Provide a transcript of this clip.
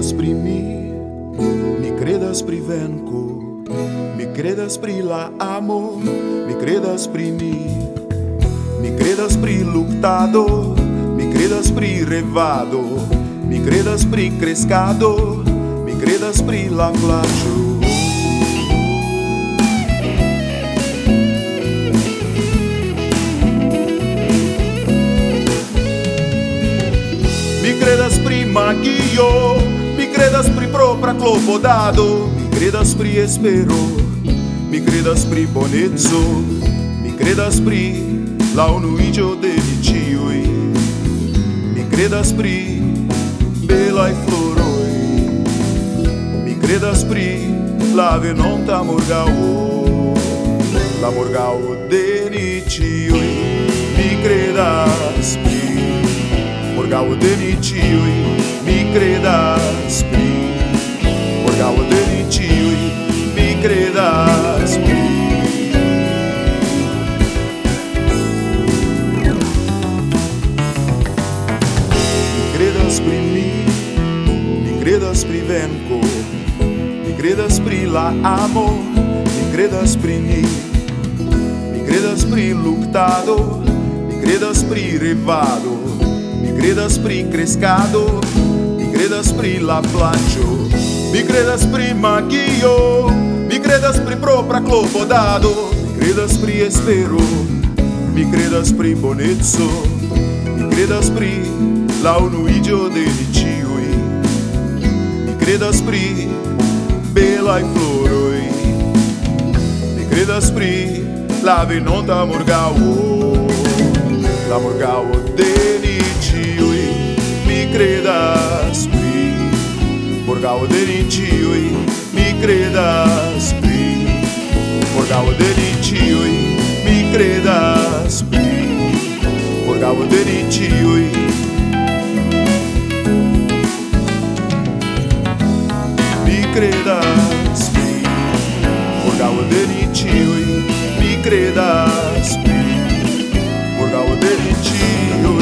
pri mi, mi credas pri venko, mi credas pri la amo, mi credas pri mi, mi credas pri luktado, mi credas pri revado, mi credas pri crescado, mi credas pri la plaĉo. Mi credas pri magio, mi credas pri propra clopodado, mi credas pri espero, mi credas pri bonezzo, mi credas pri la unuigio de ciui, mi credas pri belai floroi, mi credas pri la venonta morgao, la morgao de ciui, mi credas pri Morgau deniciui, mi credas Mi credas pri mi, mi credas pri Mi credas pri la amo, mi credas pri ni Mi credas pri luktado, mi credas pri revado Mi credas pri crescado, mi credas pri la plaĉo, mi credas pri magio, mi credas pri propra klopodado, mi credas pri espero, mi credas pri boneco, mi credas pri la unuigio de ni ĉiuj, mi credas pri belaj floroj, mi credas pri la venonta morgaŭo, la morgaŭo de ni ciui mi credas pri. Morgao de ciui mi credas pri. Morgao de ciui mi credas pri. Morgao de credas, morgau deritioi, mi credas, morgau deritioi.